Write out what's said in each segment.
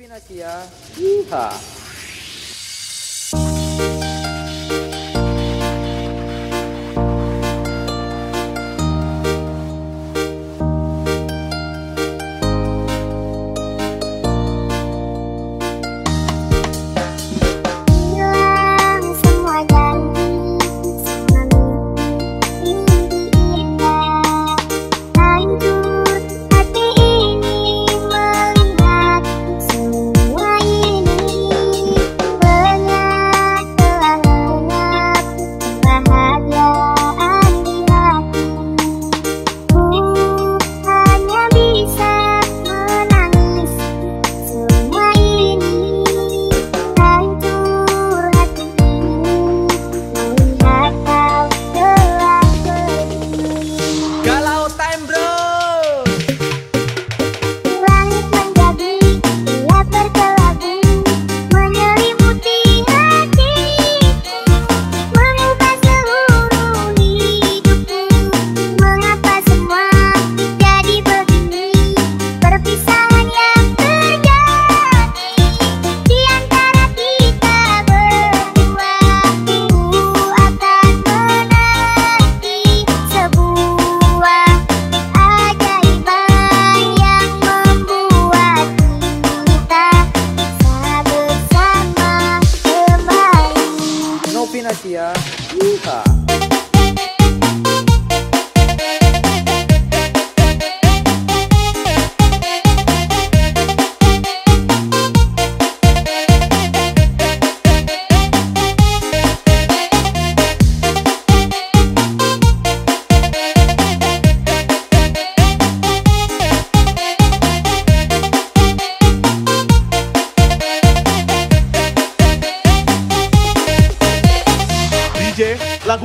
ピーナッキーや。いいは。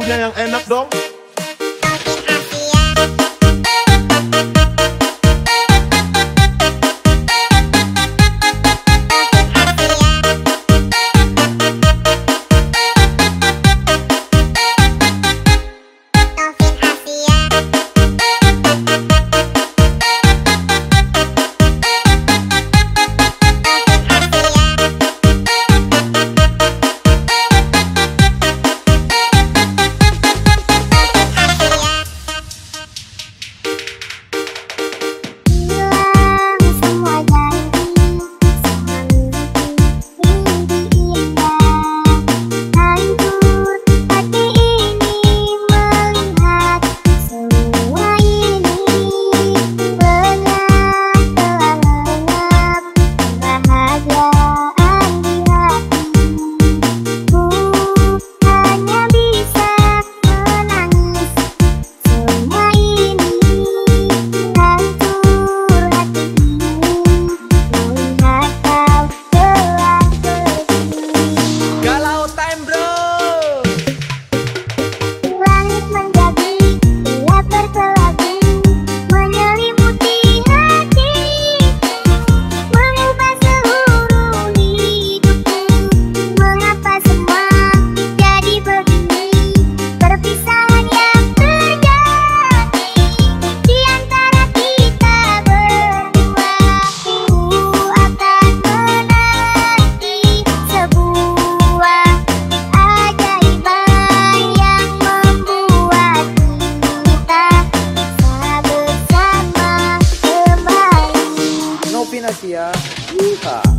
lagunya yang enak dong. Yeehaw.